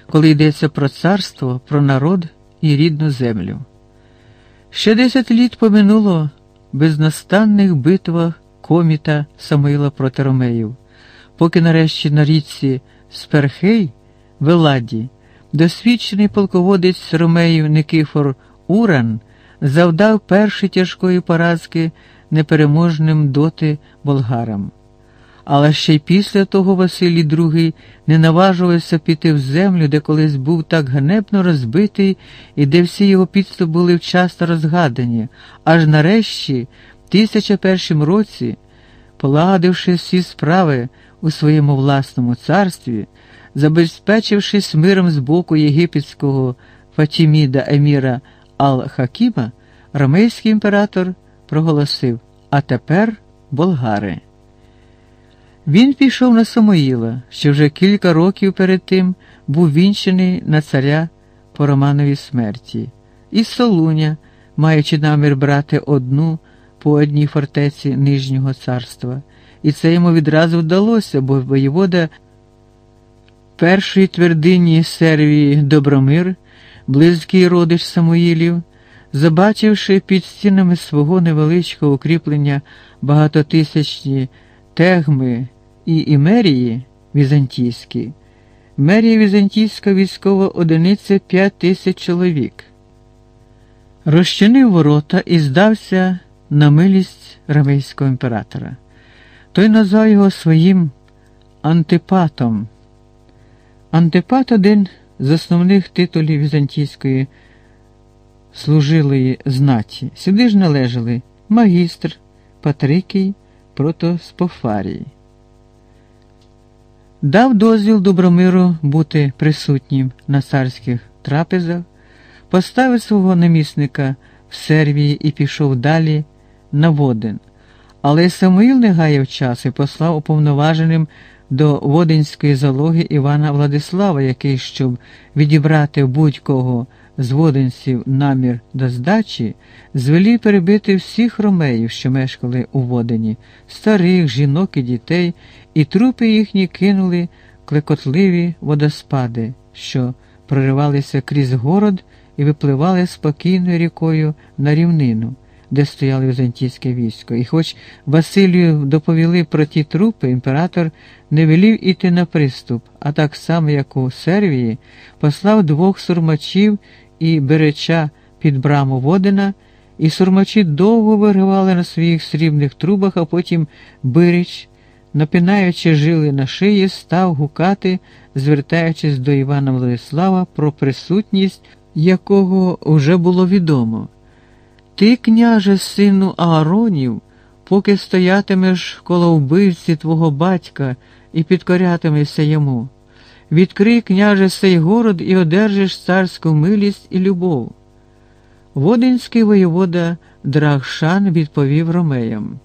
[SPEAKER 1] коли йдеться про царство, про народ і рідну землю. Ще десять літ поминуло безнастанних битвах коміта Самуїла проти Ромеїв, поки нарешті на річці Сперхей в Еладі досвідчений полководець Ромеїв Никифор Уран завдав першої тяжкої поразки непереможним доти болгарам. Але ще й після того Василій II не наважувався піти в землю, де колись був так ганебно розбитий і де всі його підступи були вчасно розгадані, аж нарешті, в 1001 році, полагодивши всі справи у своєму власному царстві, забезпечившись миром з боку єгипетського Фатіміда Еміра Ал-Хакіма, ромейський імператор проголосив: А тепер болгари. Він пішов на Самоїла, що вже кілька років перед тим був вінчений на царя по Романовій смерті, і Солуня, маючи намір брати одну по одній фортеці Нижнього царства. І це йому відразу вдалося, бо воєвода першої твердині Сервії Добромир, близький родич Самуїлів, забачивши під стінами свого невеличкого укріплення багатотисячні тегми і імерії візантійські, мерія візантійська військова одиниця 5 тисяч чоловік. Розчинив ворота і здався на милість рамейського імператора. Той назвав його своїм антипатом. Антипат один з основних титулів візантійської служилої знаті. Сюди ж належали магістр, Патрикій, протоспофарій. Дав дозвіл Добромиру бути присутнім на царських трапезах, поставив свого намісника в Сервії і пішов далі на Воден. Але Самуїл не гаяв часу і послав уповноваженим до Воденської залоги Івана Владислава, який, щоб відібрати будь-кого з воденців намір до здачі, звелів перебити всіх ромеїв, що мешкали у Водені, старих, жінок і дітей, і трупи їхні кинули клекотливі водоспади, що проривалися крізь город і випливали спокійною рікою на рівнину де стояло візантійське військо, і хоч Василію доповіли про ті трупи, імператор не велів іти на приступ, а так само, як у Сервії, послав двох сурмачів і береча під браму Водина, і сурмачі довго виривали на своїх срібних трубах, а потім Бирич, напинаючи жили на шиї, став гукати, звертаючись до Івана Владислава про присутність, якого вже було відомо. Ти, княже, сину Ааронів, поки стоятимеш коло вбивці твого батька і підкорятимешся йому. Відкрий, княже, сей город і одержиш царську милість і любов. Водинський воєвода Драгшан відповів ромеям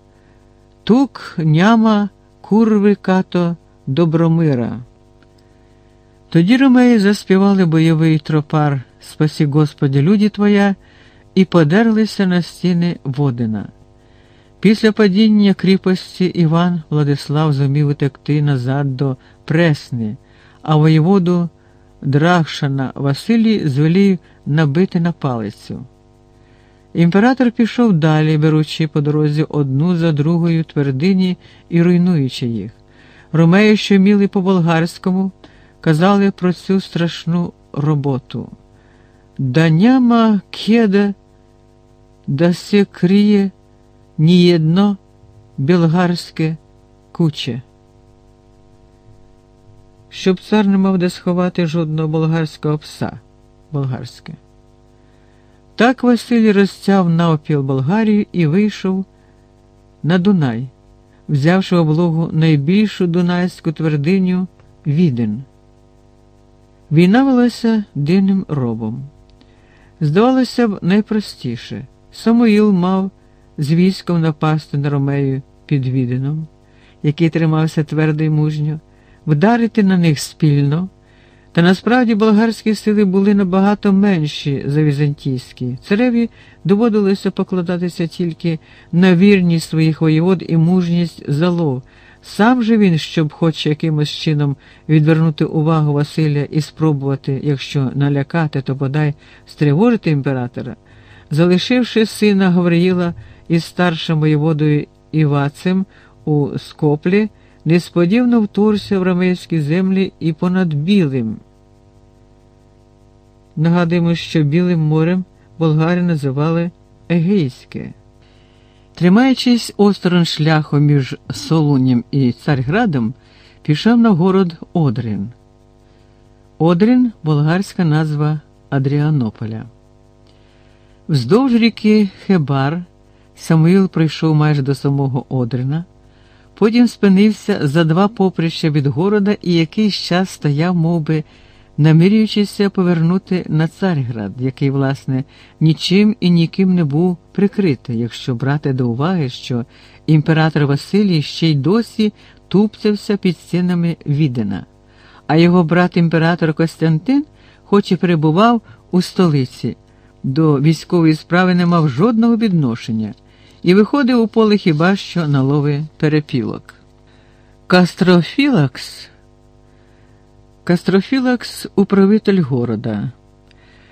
[SPEAKER 1] Тук няма курви като добромира. Тоді ромеї заспівали бойовий тропар Спасі Господи, люді Твоя і подерлися на стіни Водина. Після падіння кріпості Іван Владислав зумів утекти назад до Пресни, а воєводу Драхшана Василій звелів набити на палицю. Імператор пішов далі, беручи по дорозі одну за другою твердині і руйнуючи їх. Ромеї, що міли по болгарському, казали про цю страшну роботу. Даняма кеда да се криє нієдно білгарське куче. Щоб цар не мав де сховати жодного болгарського пса болгарське. Так Василь розтяв навпіл Болгарію і вийшов на Дунай, взявши облогу найбільшу дунайську твердиню Віден. Війна велася дивним робом. Здавалося б, найпростіше. Самуїл мав з військом напасти на Ромею під Віденом, який тримався твердо й мужньо, вдарити на них спільно, Та насправді болгарські сили були набагато менші за візантійські. Цареві доводилося покладатися тільки на вірність своїх воєвод і мужність залов. Сам же він, щоб хоч якимось чином відвернути увагу Василя і спробувати, якщо налякати, то бодай стривожити імператора, залишивши сина Гавриїла із старшим воєводою Івацем у Скоплі, несподівано вторгся в рамейські землі і понад Білим. Нагадуємо, що Білим морем болгари називали Егейське. Тримаючись осторонь шляху між Солунням і Царградом, пішов на город Одрин. Одрин болгарська назва Адріанополя. Вздовж ріки Хебар Самуїл пройшов майже до самого Одрина, потім спинився за два поприща від города і якийсь час стояв, мов би, намірюючися повернути на Царград, який, власне, нічим і ніким не був прикритий, якщо брати до уваги, що імператор Василій ще й досі тупцявся під стінами Відена, а його брат імператор Костянтин, хоч і перебував у столиці, до військової справи не мав жодного відношення і виходив у поле хіба що на лови перепілок. Кастрофілакс Кастрофілакс управитель города,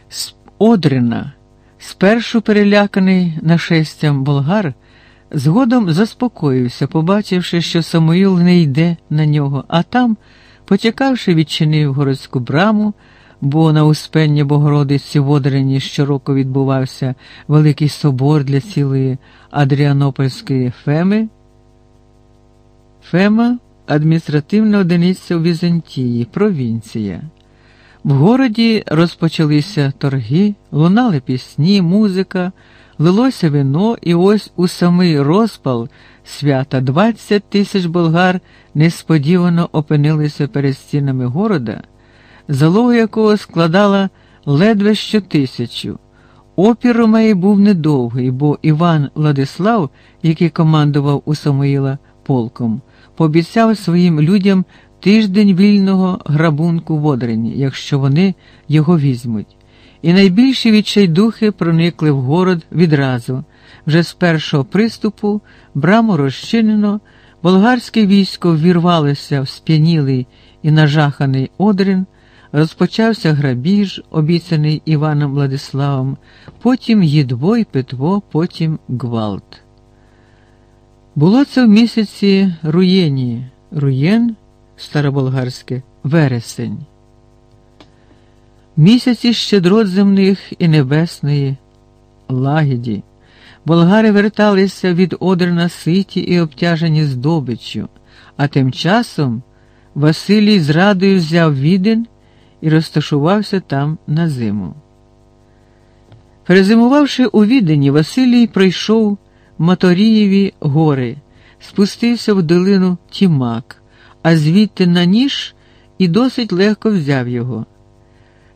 [SPEAKER 1] з Одрина, спершу переляканий нашестям болгар, згодом заспокоївся, побачивши, що Самуїл не йде на нього, а там, потікавши, відчинив городську браму, бо на Успенні Богородиці в Одрині щороку відбувався великий собор для цілої Адріанопольської Феми. Фема адміністративна одиниця у Візантії, провінція. В городі розпочалися торги, лунали пісні, музика, лилося вино, і ось у самий розпал свята 20 тисяч болгар несподівано опинилися перед стінами города, залогу якого складала ледве що тисячу. Опір Ромеї був недовгий, бо Іван Владислав, який командував у Самуїла полком, пообіцяв своїм людям тиждень вільного грабунку в Одрині, якщо вони його візьмуть. І найбільші відчайдухи проникли в город відразу. Вже з першого приступу браму розчинено, болгарське військо ввірвалося в сп'янілий і нажаханий Одрин, розпочався грабіж, обіцяний Іваном Владиславом, потім їдво й питво, потім гвалт. Було це в місяці руєні, руєн староболгарське вересень. Місяці щедрот земних і небесної лагіді. Болгари верталися від Одрина ситі і обтяжені здобиччю, а тим часом Василій з радою взяв віден і розташувався там на зиму. Перезимувавши у відені, Василій прийшов Моторієві гори, спустився в долину Тімак, а звідти на ніж і досить легко взяв його.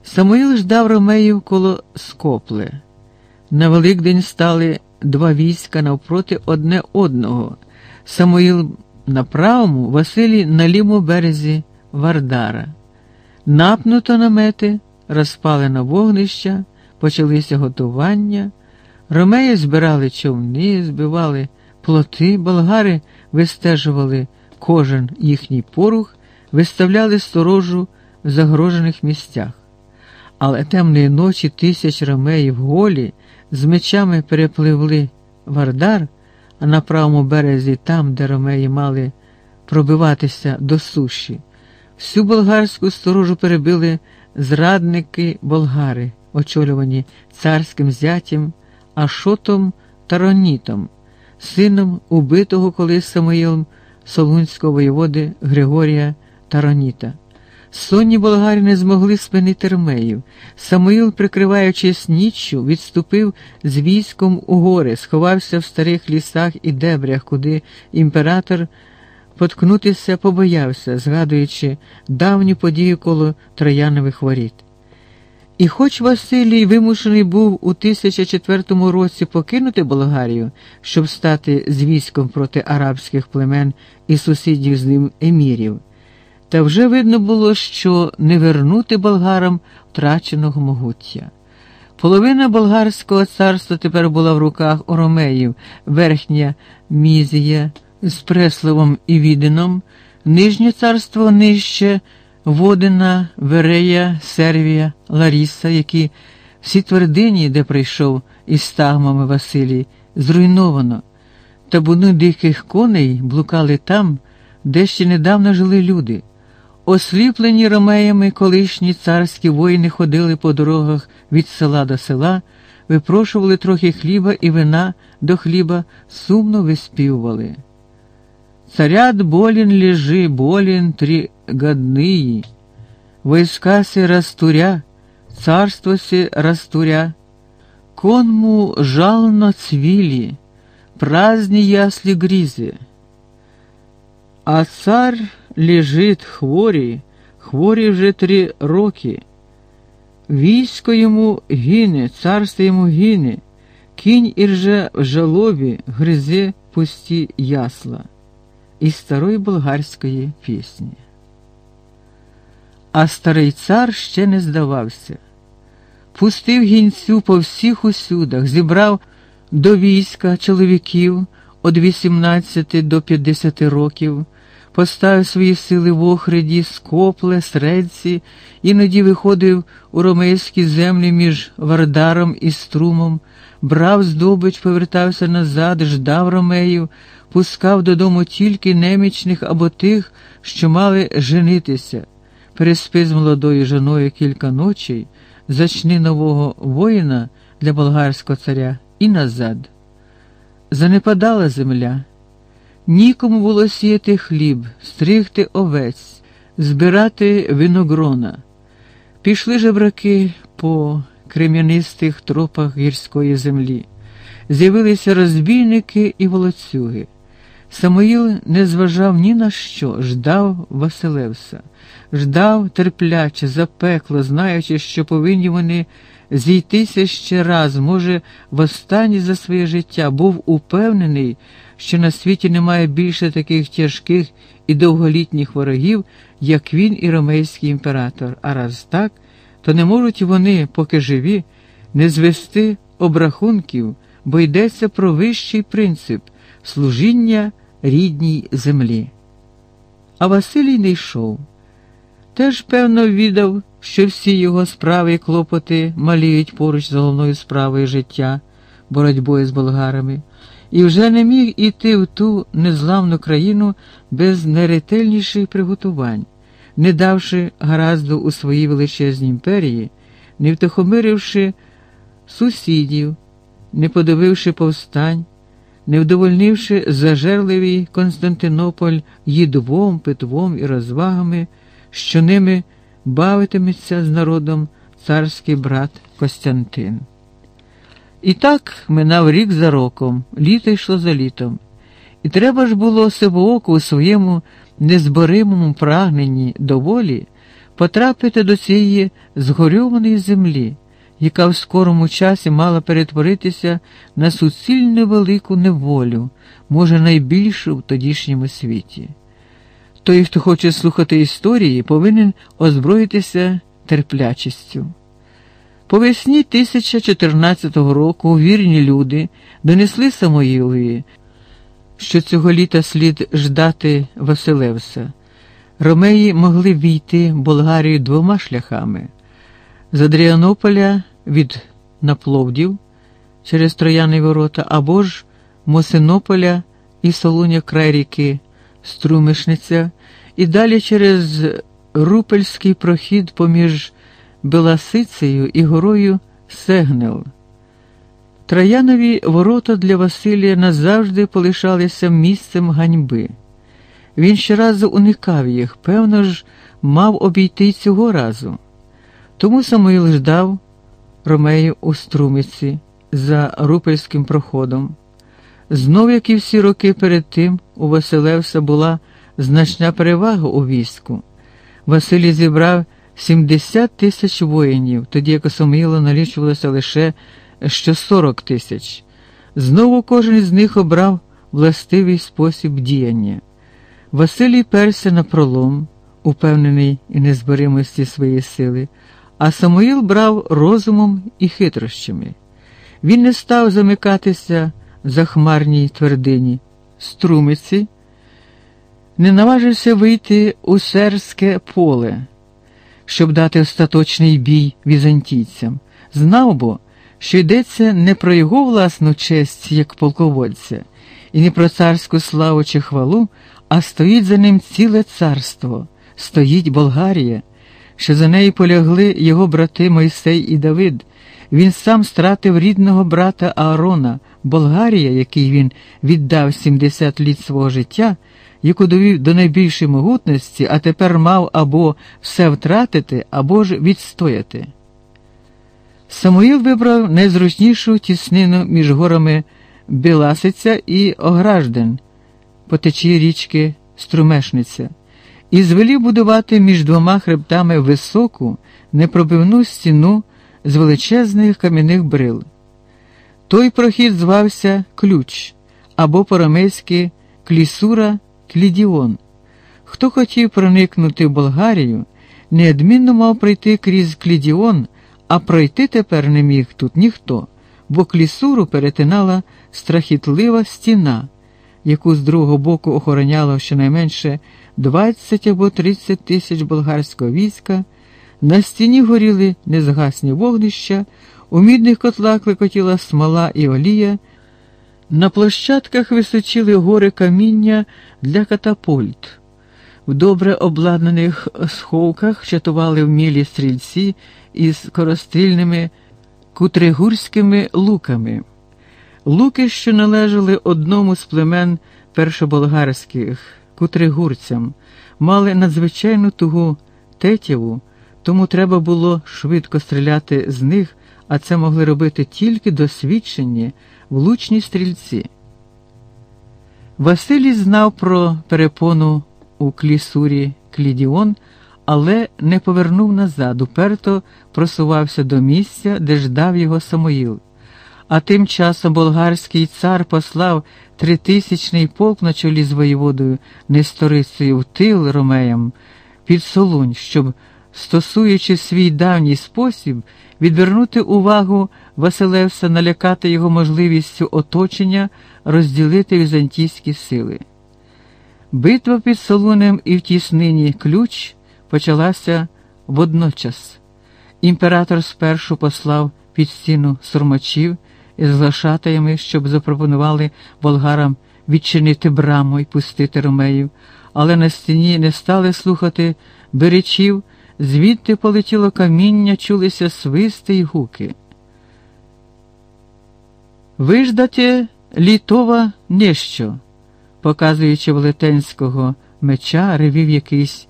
[SPEAKER 1] Самуїл ждав ромеїв коло скопле. На Великдень стали два війська навпроти одне одного. Самуїл на правому, Василій на лівому березі Вардара. Напнуто намети, розпалено вогнища, почалися готування. Ромеї збирали човни, збивали плоти, болгари вистежували кожен їхній порух, виставляли сторожу в загрожених місцях. Але темної ночі тисяч ромеїв голі з мечами перепливли Вардар, а на правому березі, там, де ромеї мали пробиватися до суші, всю болгарську сторожу перебили зрадники болгари, очолювані царським зятям. Ашотом Таронітом, сином убитого колись Самоїлом Солунського воєводи Григорія Тароніта. Сонні болгари не змогли спинити Ромеїв. Самуїл, прикриваючись ніччю, відступив з військом у гори, сховався в старих лісах і дебрях, куди імператор поткнутися побоявся, згадуючи давню подію коло Троянових воріт. І хоч Василій вимушений був у 1004 році покинути Болгарію, щоб стати з військом проти арабських племен і сусідів з ним емірів, Та вже видно було, що не вернути болгарам втраченого могуття. Половина болгарського царства тепер була в руках Оромеїв, верхня Мізія з Пресловом і Віденом, нижнє царство нижче Водина, Верея, Сервія, Ларіса, які всі твердині, де прийшов із стагмами Василій, зруйновано. Табуни диких коней блукали там, де ще недавно жили люди. Осліплені ромеями колишні царські воїни ходили по дорогах від села до села, випрошували трохи хліба і вина до хліба, сумно виспівували. Царят болен лежи, болен три годные, войска се растуря, царство се растуря, конму жално цвили, праздні ясли грізи. А цар лежить хворий, хворий вже три роки. Військо йому гине, царство йому гине, кінь ірже в жалобі гризе пусті ясла із старої болгарської пісні. А старий цар ще не здавався. Пустив гінцю по всіх усюдах, зібрав до війська чоловіків від 18 до 50 років, поставив свої сили в охриді, скопле, средці, іноді виходив у ромейські землі між Вардаром і Струмом, брав здобич, повертався назад, ждав ромеїв, пускав додому тільки немічних або тих, що мали женитися. Переспи з молодою жоною кілька ночей, зачни нового воїна для болгарського царя і назад. Занепадала земля. Нікому було сіяти хліб, стригти овець, збирати виногрона. Пішли жебраки по крем'янистих тропах гірської землі. З'явилися розбійники і волоцюги. Самоїл не зважав ні на що, ждав Василевса, ждав терпляче, запекло, знаючи, що повинні вони зійтися ще раз, може, востаннє за своє життя, був упевнений, що на світі немає більше таких тяжких і довголітніх ворогів, як він і ромейський імператор. А раз так, то не можуть вони, поки живі, не звести обрахунків, бо йдеться про вищий принцип служіння рідній землі. А Василій не йшов. Теж, певно, віддав, що всі його справи і клопоти маліють поруч з головною справою життя, боротьбою з болгарами, і вже не міг іти в ту незламну країну без найретельніших приготувань, не давши гаразду у своїй величезній імперії, не втихомиривши сусідів, не подививши повстань не вдовольнивши зажерливий Константинополь їдвом, питвом і розвагами, що ними бавитиметься з народом царський брат Костянтин. І так минав рік за роком, літо йшло за літом, і треба ж було сивооку у своєму незборимому прагненні до волі потрапити до цієї згорьованої землі яка в скорому часі мала перетворитися на суцільну велику неволю, може найбільшу в тодішньому світі. Той, хто хоче слухати історії, повинен озброїтися терплячістю. По весні 1014 року вірні люди донесли Самоїлові, що цього літа слід ждати Василевса. Ромеї могли війти в Болгарію двома шляхами з Адріанополя від Напловдів через Трояни ворота або ж Мосинополя і Солуня край ріки Струмишниця, і далі через Рупельський прохід поміж Беласицею і горою Сегнел. Троянові ворота для Василія назавжди полишалися місцем ганьби. Він щоразу уникав їх, певно ж, мав обійти цього разу. Тому Самуїл ждав Ромею у струмиці за рупельським проходом. Знов, як і всі роки перед тим, у Василевса була значна перевага у війську. Василій зібрав 70 тисяч воїнів, тоді як у налічувалося лише що 40 тисяч. Знову кожен з них обрав властивий спосіб діяння. Василій перся на пролом упевнений і незборимості своєї сили, а Самуїл брав розумом і хитрощами. Він не став замикатися в захмарній твердині, струмиці, не наважився вийти у серське поле, щоб дати остаточний бій візантійцям. Знав бо, що йдеться не про його власну честь як полководця, і не про царську славу чи хвалу, а стоїть за ним ціле царство, стоїть Болгарія, що за неї полягли його брати Мойсей і Давид. Він сам стратив рідного брата Аарона, Болгарія, який він віддав 70 літ свого життя, яку довів до найбільшої могутності, а тепер мав або все втратити, або ж відстояти. Самуїл вибрав найзручнішу тіснину між горами Біласиця і Огражден по течії річки Струмешниця, і звелів будувати між двома хребтами високу, непробивну стіну з величезних кам'яних брил. Той прохід звався Ключ або по-рамейськи Клісура Клідіон. Хто хотів проникнути в Болгарію, неодмінно мав пройти крізь Клідіон, а пройти тепер не міг тут ніхто, бо клісуру перетинала страхітлива стіна, яку з другого боку охороняло щонайменше 20 або 30 тисяч болгарського війська. На стіні горіли незгасні вогнища, у мідних котлах клекотіла смола і олія, на площадках височили гори каміння для катапульт. В добре обладнаних сховках чатували вмілі стрільці із корострільними кутригурськими луками. Луки, що належали одному з племен першоболгарських кутригурцям, мали надзвичайну тугу тетяву тому треба було швидко стріляти з них, а це могли робити тільки досвідчені, влучні стрільці. Василій знав про перепону у клісурі Клідіон, але не повернув назад, уперто просувався до місця, де ждав його Самоїл. А тим часом болгарський цар послав тритисячний полк на чолі з воєводою Несторицею в тил ромеям під Солунь, щоб стосуючи свій давній спосіб, відвернути увагу Василевса, налякати його можливістю оточення, розділити візантійські сили. Битва під Солунем і в тіснині ключ почалася водночас. Імператор спершу послав під стіну сурмачів із глашатаями, щоб запропонували болгарам відчинити браму і пустити ромеїв, але на стіні не стали слухати беречів. Звідти полетіло каміння, чулися свисти й гуки. Виждате літова нещо, показуючи велетенського меча, ревів якийсь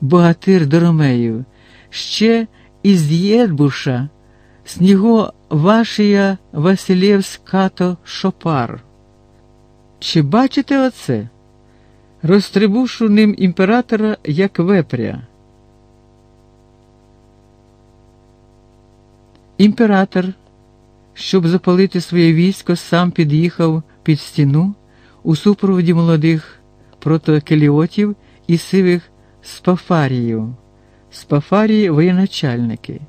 [SPEAKER 1] богатир Доромеїв. Ще із Єдбуша, сніго вашія Василєвськато Шопар. Чи бачите оце? Розтрибушу ним імператора як вепря. Імператор, щоб запалити своє військо, сам під'їхав під стіну у супроводі молодих протокеліотів і сивих спафаріїв. Спафарії воєначальники.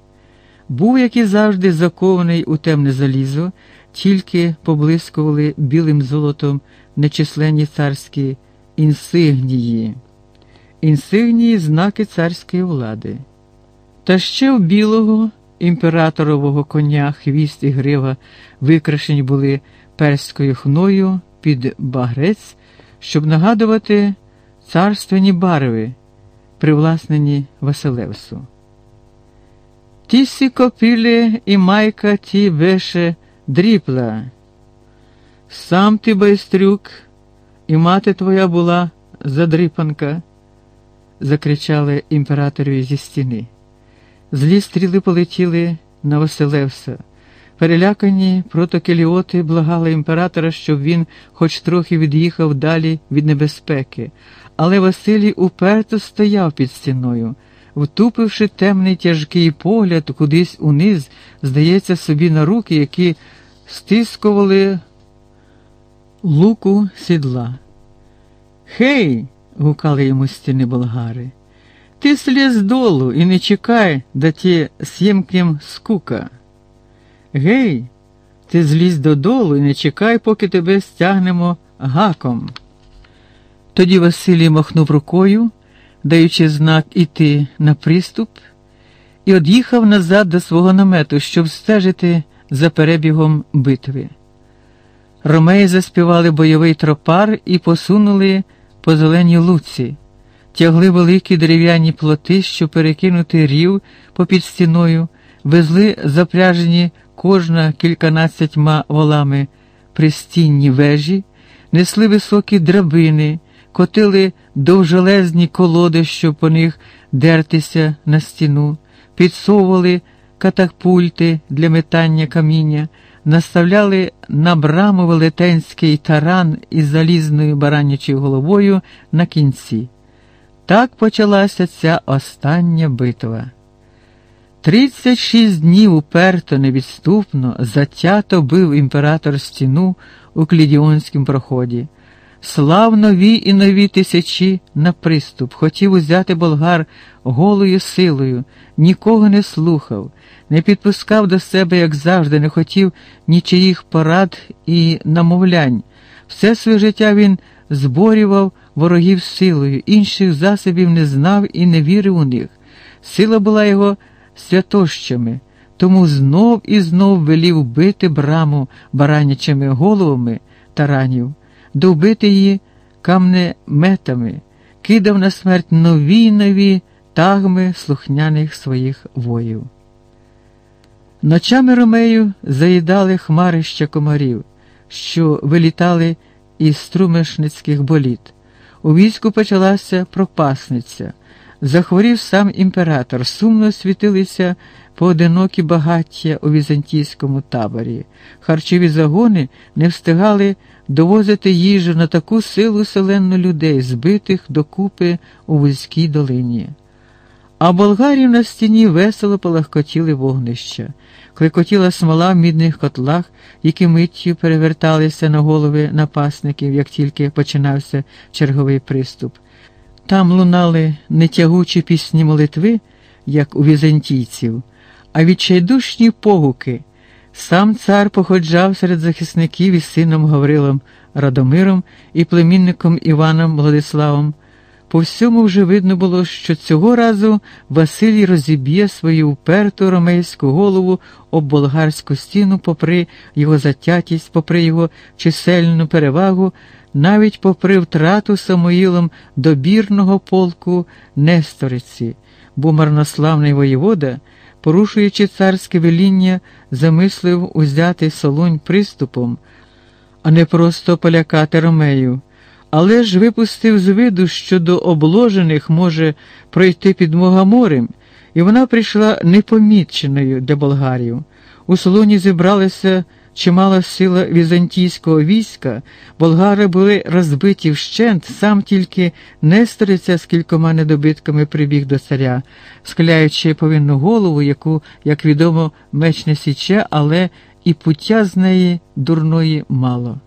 [SPEAKER 1] Був, як і завжди, закований у темне залізо, тільки поблискували білим золотом нечисленні царські інсигнії, інсигнії знаки царської влади. Та ще в білого імператорового коня, хвіст і грива викрашені були перською хною під багрець, щоб нагадувати царственні барви, привласнені Василевсу. Тісі копілі і майка ті беше дріпла. Сам ти байстрюк, і мати твоя була задрипанка, закричали імператорові зі стіни. Злі стріли полетіли на Василевса. Перелякані протокеліоти благали імператора, щоб він хоч трохи від'їхав далі від небезпеки, але Василій уперто стояв під стіною, втупивши темний тяжкий погляд кудись униз, здається, собі на руки, які стискували луку сідла. Хей! гукали йому стіни болгари. ти сліз долу і не чекай, да ті с'ємкнем скука. Гей, ти злізь додолу і не чекай, поки тебе стягнемо гаком. Тоді Василій махнув рукою, даючи знак іти на приступ, і од'їхав назад до свого намету, щоб стежити за перебігом битви. Ромеї заспівали бойовий тропар і посунули по зеленій луці, тягли великі дерев'яні плоти, що перекинути рів попід стіною, везли запряжені кожна кільканадцятьма волами пристінні вежі, несли високі драбини, котили довжелезні колоди, щоб по них дертися на стіну, підсовували катапульти для метання каміння, наставляли на браму велетенський таран із залізною баранячою головою на кінці. Так почалася ця остання битва. Тридцять шість днів уперто невідступно затято бив імператор стіну у клідіонському проході. Слав нові і нові тисячі на приступ, хотів узяти болгар голою силою, нікого не слухав, не підпускав до себе, як завжди, не хотів нічиїх порад і намовлянь. Все своє життя він зборював ворогів силою, інших засобів не знав і не вірив у них. Сила була його святощами, тому знов і знов велів бити браму баранячими головами таранів, довбити її камнеметами, кидав на смерть нові нові тагми слухняних своїх воїв. Ночами ромею заїдали хмарища комарів, що вилітали із струмешницьких боліт. У війську почалася пропасниця. Захворів сам імператор, сумно світилися поодинокі багаття у візантійському таборі. Харчові загони не встигали довозити їжу на таку силу селенну людей, збитих докупи у вузькій долині. А болгарів на стіні весело полагкотіли вогнища, клекотіла смола в мідних котлах, які миттю переверталися на голови напасників, як тільки починався черговий приступ. Там лунали не тягучі пісні молитви, як у візантійців, а відчайдушні погуки. Сам цар походжав серед захисників із сином Гаврилом Радомиром і племінником Іваном Владиславом. По всьому вже видно було, що цього разу Василій розіб'є свою уперту ромейську голову об болгарську стіну, попри його затятість, попри його чисельну перевагу, навіть попри втрату Самоїлом добірного полку Несториці, бо марнославний воєвода, порушуючи царське веління, замислив узяти солонь приступом, а не просто полякати Ромею але ж випустив з виду, що до обложених може пройти підмога морем, і вона прийшла непоміченою для болгарів. У солоні зібралася чимала сила візантійського війська, болгари були розбиті вщент, сам тільки Несториця з кількома недобитками прибіг до царя, скляючи повинну голову, яку, як відомо, меч не січе, але і пуття з неї дурної мало.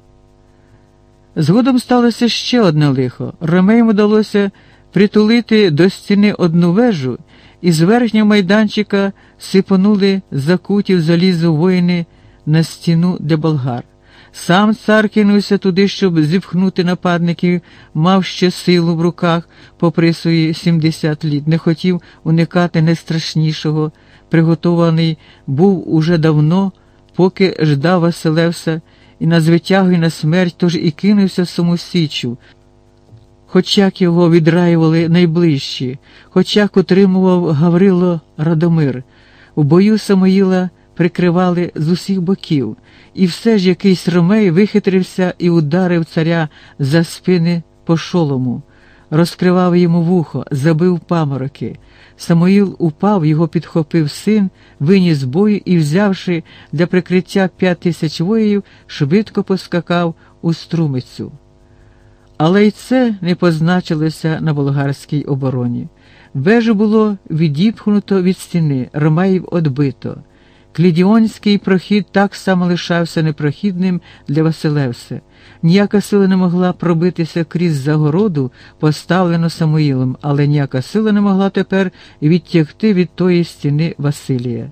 [SPEAKER 1] Згодом сталося ще одне лихо. Ромеям вдалося притулити до стіни одну вежу, і з верхнього майданчика сипонули закутів залізу воїни на стіну для болгар. Сам цар кинувся туди, щоб зіпхнути нападників, мав ще силу в руках, попри свої 70 літ, не хотів уникати найстрашнішого, приготований був уже давно, поки ждав Василевса і на звитягу, і на смерть, тож і кинувся в самосічу. Хоч як його відраювали найближчі, хоч як утримував Гаврило Радомир, у бою Самоїла прикривали з усіх боків, і все ж якийсь ромей вихитрився і ударив царя за спини по шолому, розкривав йому вухо, забив памороки. Самоїл упав, його підхопив син, виніс бою і, взявши для прикриття п'ять тисяч воїв, швидко поскакав у струмицю. Але й це не позначилося на болгарській обороні. Вежу було відіпхнуто від стіни, ромаїв одбито. Клідіонський прохід так само лишався непрохідним для Василевса. Ніяка сила не могла пробитися крізь загороду, поставлену Самуїлом, але ніяка сила не могла тепер відтягти від тої стіни Василія.